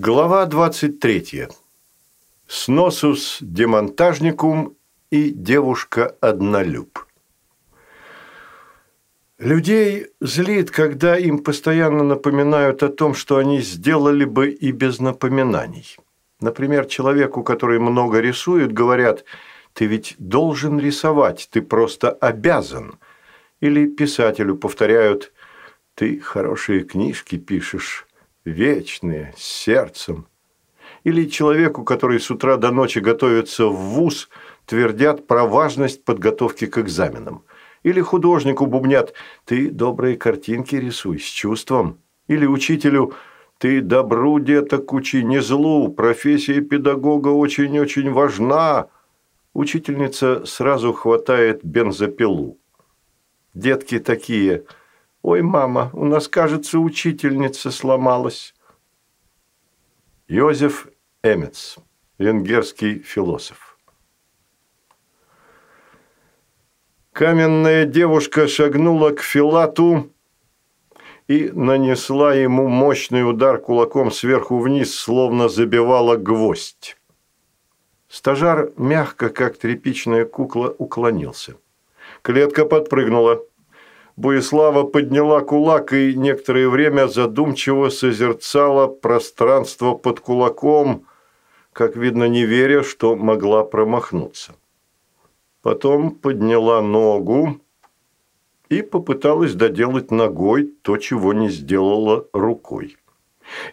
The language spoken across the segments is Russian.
Глава 23. Сносус демонтажникум и девушка-однолюб. Людей злит, когда им постоянно напоминают о том, что они сделали бы и без напоминаний. Например, человеку, который много рисует, говорят «ты ведь должен рисовать, ты просто обязан». Или писателю повторяют «ты хорошие книжки пишешь, вечные, с сердцем. Или человеку, который с утра до ночи готовится в ВУЗ, твердят про важность подготовки к экзаменам. Или художнику бубнят «ты добрые картинки рисуй с чувством». Или учителю «ты добру, деток, учи, не злу, профессия педагога очень-очень важна». Учительница сразу хватает бензопилу. Детки такие – «Ой, мама, у нас, кажется, учительница сломалась». Йозеф Эмец, венгерский философ. Каменная девушка шагнула к Филату и нанесла ему мощный удар кулаком сверху вниз, словно забивала гвоздь. Стажар мягко, как тряпичная кукла, уклонился. Клетка подпрыгнула. Буислава подняла кулак и некоторое время задумчиво созерцала пространство под кулаком, как видно, не веря, что могла промахнуться. Потом подняла ногу и попыталась доделать ногой то, чего не сделала рукой.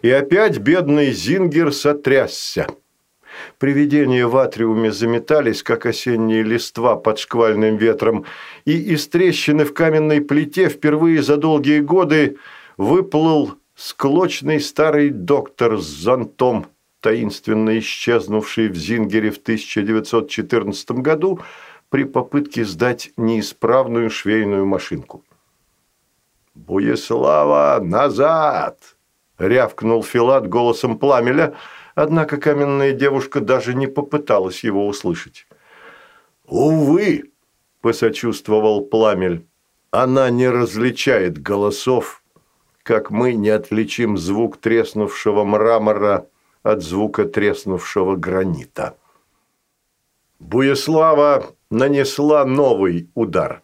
И опять бедный Зингер сотрясся. Привидения в атриуме заметались, как осенние листва под шквальным ветром, и из трещины в каменной плите впервые за долгие годы выплыл склочный старый доктор с зонтом, таинственно исчезнувший в Зингере в 1914 году при попытке сдать неисправную швейную машинку. «Буеслава, назад!» – рявкнул Филат голосом пламеля – Однако каменная девушка даже не попыталась его услышать. «Увы!» – посочувствовал Пламель. «Она не различает голосов, как мы не отличим звук треснувшего мрамора от звука треснувшего гранита». Буеслава нанесла новый удар.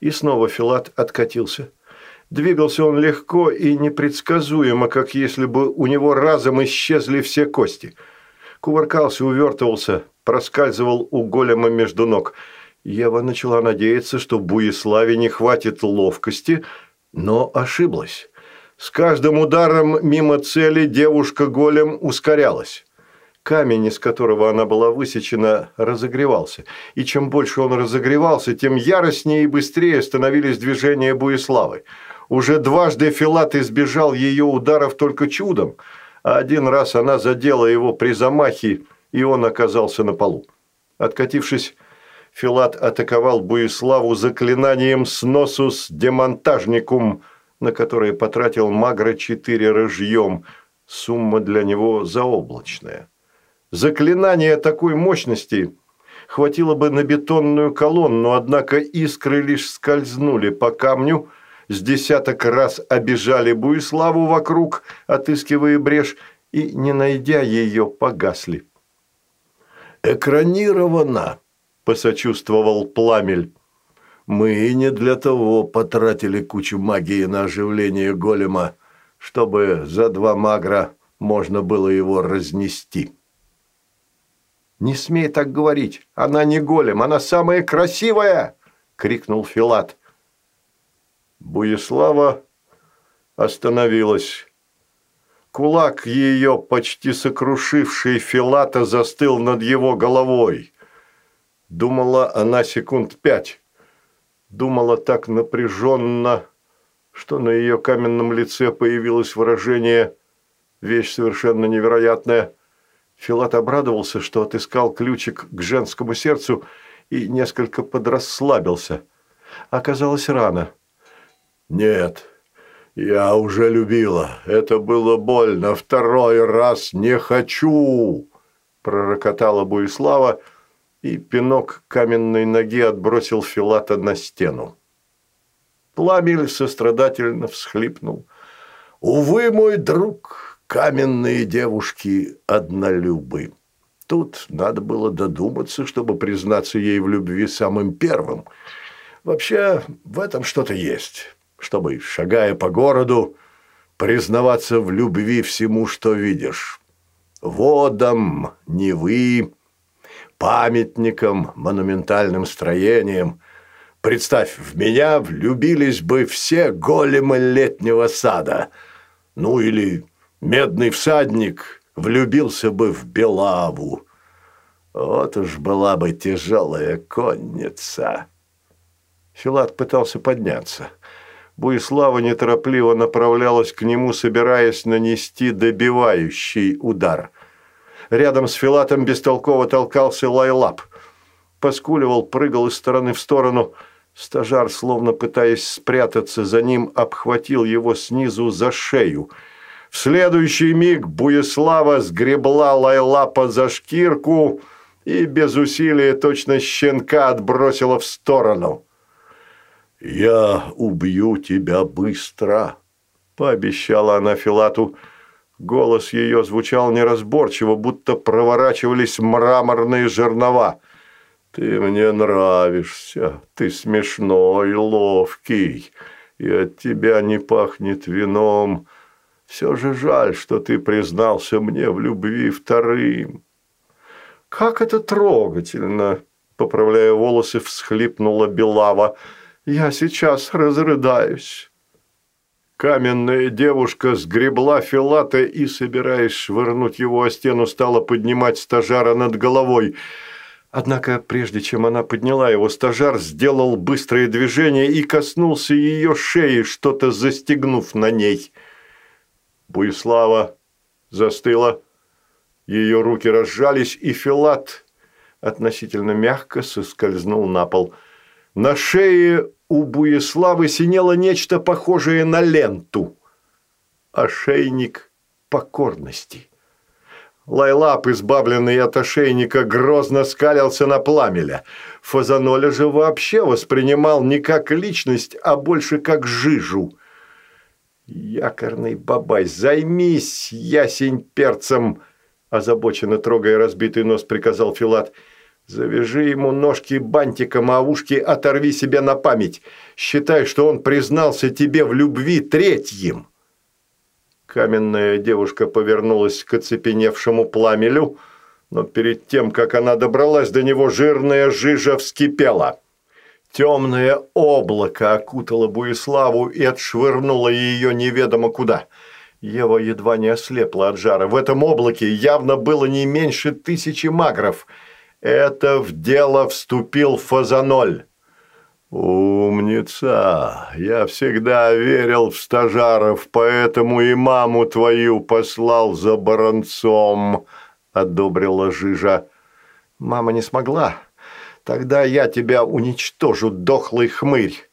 И снова Филат откатился. Двигался он легко и непредсказуемо, как если бы у него разом исчезли все кости. Кувыркался, увертывался, проскальзывал у голема между ног. Ева начала надеяться, что Буиславе не хватит ловкости, но ошиблась. С каждым ударом мимо цели девушка-голем ускорялась. Камень, из которого она была высечена, разогревался. И чем больше он разогревался, тем яростнее и быстрее становились движения Буиславы. Уже дважды Филат избежал ее ударов только чудом, а один раз она задела его при замахе, и он оказался на полу. Откатившись, Филат атаковал Буиславу заклинанием «Сносус демонтажникум», на которое потратил Магра четыре рыжьем, сумма для него заоблачная. Заклинание такой мощности хватило бы на бетонную колонну, однако искры лишь скользнули по камню – с десяток раз обижали Буиславу вокруг, отыскивая брешь, и, не найдя ее, погасли. «Экранировано», – посочувствовал Пламель. «Мы не для того потратили кучу магии на оживление голема, чтобы за два магра можно было его разнести». «Не смей так говорить! Она не голем, она самая красивая!» – крикнул Филат. Буеслава остановилась. Кулак ее, почти сокрушивший Филата, застыл над его головой. Думала она секунд пять. Думала так напряженно, что на ее каменном лице появилось выражение «вещь совершенно невероятная». Филат обрадовался, что отыскал ключик к женскому сердцу и несколько подрасслабился. Оказалось рано. «Нет, я уже любила. Это было больно. Второй раз не хочу!» Пророкотала Буислава, и пинок каменной ноги отбросил Филата на стену. Пламель сострадательно всхлипнул. «Увы, мой друг, каменные девушки однолюбы. Тут надо было додуматься, чтобы признаться ей в любви самым первым. Вообще, в этом что-то есть. Чтобы, шагая по городу, признаваться в любви всему, что видишь. Водам, Невы, памятникам, монументальным строениям. Представь, в меня влюбились бы все големы летнего сада. Ну или медный всадник влюбился бы в Белаву. Вот уж была бы тяжелая конница. Филат пытался подняться. Буислава неторопливо направлялась к нему, собираясь нанести добивающий удар. Рядом с Филатом бестолково толкался Лайлап. Поскуливал, прыгал из стороны в сторону. Стажар, словно пытаясь спрятаться за ним, обхватил его снизу за шею – в следующий миг Буеслава сгребла Лайлапа за шкирку и без усилия точно щенка отбросила в сторону. «Я убью тебя быстро», – пообещала она Филату. Голос ее звучал неразборчиво, будто проворачивались мраморные жернова. «Ты мне нравишься, ты смешной, ловкий, и от тебя не пахнет вином». Все же жаль, что ты признался мне в любви вторым. Как это трогательно, поправляя волосы, всхлипнула Белава. Я сейчас разрыдаюсь. Каменная девушка сгребла Филата и, собираясь швырнуть его о стену, стала поднимать стажара над головой. Однако, прежде чем она подняла его, стажар сделал быстрое движение и коснулся ее шеи, что-то застегнув на ней – Буислава застыла, ее руки разжались, и Филат относительно мягко соскользнул на пол. На шее у Буиславы синело нечто похожее на ленту. Ошейник покорности. Лайлап, избавленный от ошейника, грозно скалился на пламеля. Фазаноля же вообще воспринимал не как личность, а больше как жижу. «Якорный бабай, займись ясень перцем!» Озабоченно трогая разбитый нос, приказал Филат. «Завяжи ему ножки бантиком, а ушки оторви себе на память. Считай, что он признался тебе в любви третьим!» Каменная девушка повернулась к оцепеневшему пламелю, но перед тем, как она добралась до него, жирная жижа вскипела. Темное облако окутало Буиславу и отшвырнуло ее неведомо куда. Ева едва не ослепла от жара. В этом облаке явно было не меньше тысячи магров. Это в дело вступил Фазаноль. «Умница! Я всегда верил в стажаров, поэтому и маму твою послал за баронцом», – одобрила Жижа. «Мама не смогла», Тогда я тебя уничтожу, дохлый хмырь!»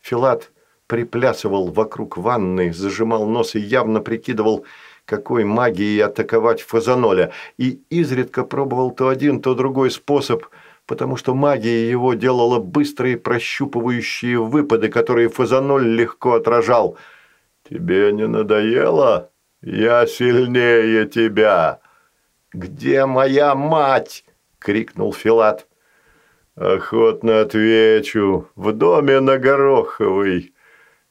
Филат приплясывал вокруг ванны, зажимал нос и явно прикидывал, какой магией атаковать Фазаноля, и изредка пробовал то один, то другой способ, потому что магия его делала быстрые прощупывающие выпады, которые Фазаноль легко отражал. «Тебе не надоело? Я сильнее тебя!» «Где моя мать?» – крикнул Филат. «Охотно отвечу. В доме на Гороховой.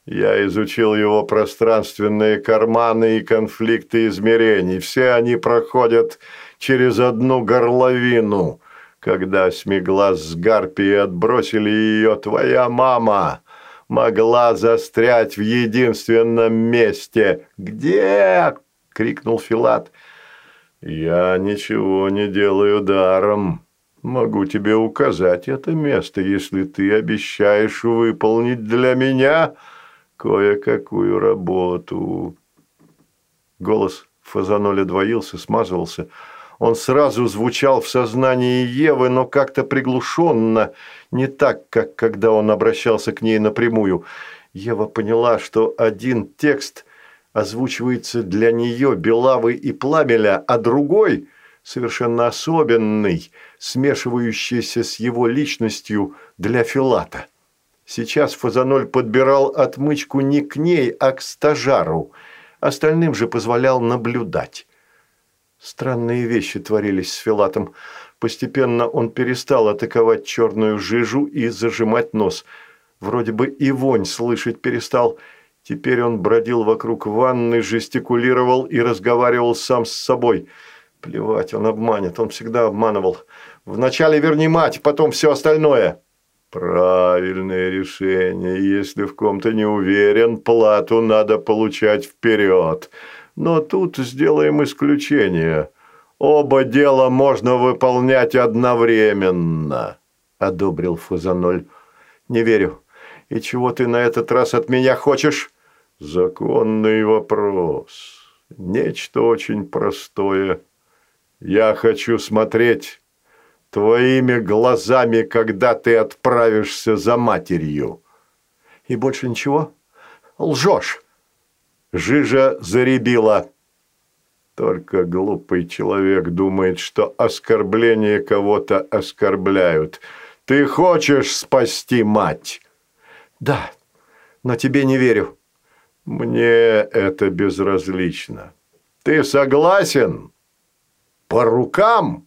Я изучил его пространственные карманы и конфликты измерений. Все они проходят через одну горловину. Когда Смеглаз с Гарпией отбросили ее, твоя мама могла застрять в единственном месте. «Где?» – крикнул Филат. «Я ничего не делаю даром». Могу тебе указать это место, если ты обещаешь выполнить для меня кое-какую работу». Голос Фазаноля двоился, смазывался. Он сразу звучал в сознании Евы, но как-то приглушенно, не так, как когда он обращался к ней напрямую. Ева поняла, что один текст озвучивается для нее, Белавы и Пламеля, а другой – совершенно особенный, смешивающийся с его личностью для Филата. Сейчас Фазаноль подбирал отмычку не к ней, а к стажару. Остальным же позволял наблюдать. Странные вещи творились с Филатом. Постепенно он перестал атаковать черную жижу и зажимать нос. Вроде бы и вонь слышать перестал. Теперь он бродил вокруг ванны, жестикулировал и разговаривал сам с собой. Плевать, он обманет, он всегда обманывал. Вначале верни мать, потом все остальное. Правильное решение. Если в ком-то не уверен, плату надо получать вперед. Но тут сделаем исключение. Оба дела можно выполнять одновременно, одобрил Фузаноль. Не верю. И чего ты на этот раз от меня хочешь? Законный вопрос. Нечто очень простое. Я хочу смотреть твоими глазами, когда ты отправишься за матерью. И больше ничего? Лжешь. Жижа заребила. Только глупый человек думает, что оскорбление кого-то оскорбляют. Ты хочешь спасти мать? Да, но тебе не верю. Мне это безразлично. Ты согласен? По рукам?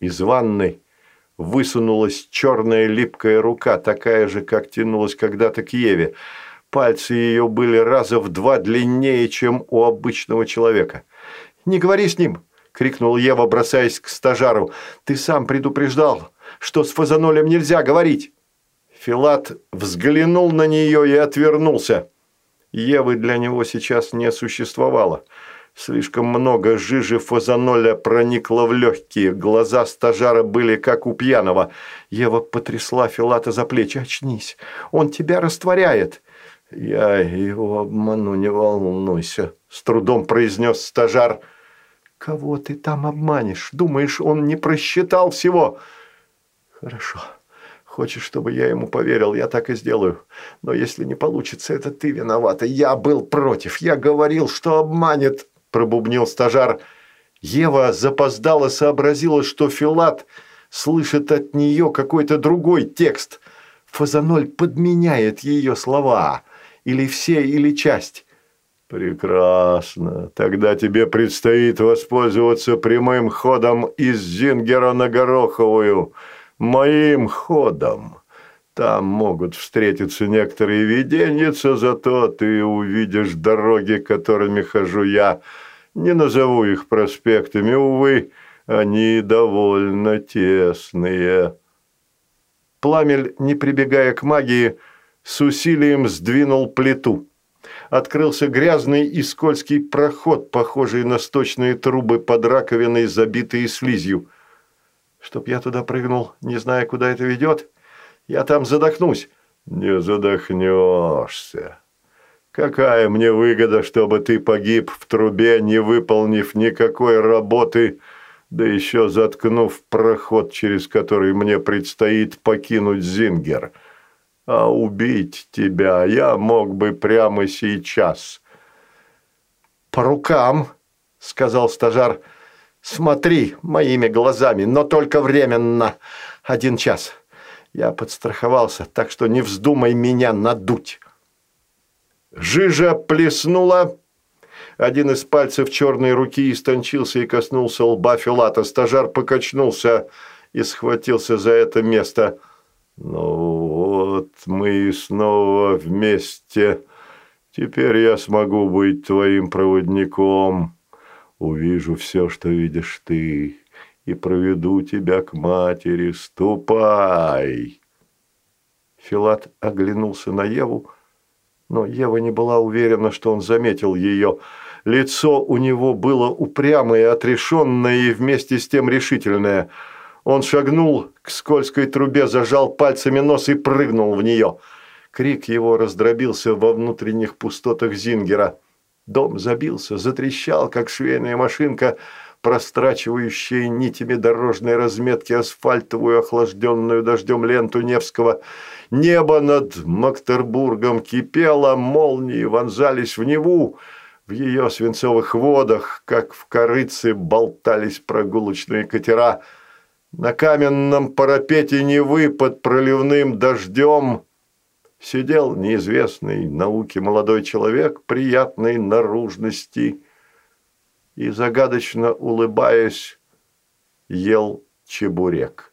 Из ванной высунулась черная липкая рука, такая же, как тянулась когда-то к Еве. Пальцы ее были раза в два длиннее, чем у обычного человека. «Не говори с ним!» – крикнул Ева, бросаясь к стажару. «Ты сам предупреждал, что с фазанолем нельзя говорить!» Филат взглянул на нее и отвернулся. Евы для него сейчас не существовало. Слишком много жижи фазаноля проникло в легкие, глаза стажара были как у пьяного. Ева потрясла Филата за плечи. «Очнись, он тебя растворяет!» «Я его обману, не волнуйся», – с трудом произнес стажар. «Кого ты там обманешь? Думаешь, он не просчитал всего?» «Хорошо. Хочешь, чтобы я ему поверил, я так и сделаю. Но если не получится, это ты виновата. Я был против. Я говорил, что обманет», – пробубнил стажар. Ева запоздала сообразила, что Филат слышит от нее какой-то другой текст. Фазаноль подменяет ее слова или все, или часть. Прекрасно. Тогда тебе предстоит воспользоваться прямым ходом из Зингера на Гороховую. Моим ходом. Там могут встретиться некоторые виденьица, зато ты увидишь дороги, которыми хожу я. Не назову их проспектами, увы, они довольно тесные. Пламель, не прибегая к магии, с усилием сдвинул плиту. Открылся грязный и скользкий проход, похожий на сточные трубы под раковиной, забитые слизью. Чтоб я туда прыгнул, не зная, куда это ведет, я там задохнусь. Не задохнешься. Какая мне выгода, чтобы ты погиб в трубе, не выполнив никакой работы, да еще заткнув проход, через который мне предстоит покинуть Зингер?» а убить тебя я мог бы прямо сейчас». «По рукам», – сказал стажар. «Смотри моими глазами, но только временно. Один час. Я подстраховался, так что не вздумай меня надуть». Жижа плеснула. Один из пальцев черной руки истончился и коснулся лба Филата. Стажар покачнулся и схватился за это место – ну вот, мы снова вместе. Теперь я смогу быть твоим проводником. Увижу все, что видишь ты, и проведу тебя к матери. Ступай!» Филат оглянулся на Еву, но Ева не была уверена, что он заметил ее. Лицо у него было упрямое, отрешенное и вместе с тем решительное – он шагнул к скользкой трубе, зажал пальцами нос и прыгнул в нее. Крик его раздробился во внутренних пустотах Зингера. Дом забился, затрещал, как швейная машинка, прострачивающая нитями дорожной разметки асфальтовую, охлажденную дождем ленту Невского. Небо над Мактербургом кипело, молнии вонзались в Неву. В ее свинцовых водах, как в корыце, болтались прогулочные катера – на каменном парапете Невы под проливным дождем сидел неизвестный науке молодой человек приятной наружности и, загадочно улыбаясь, ел чебурек.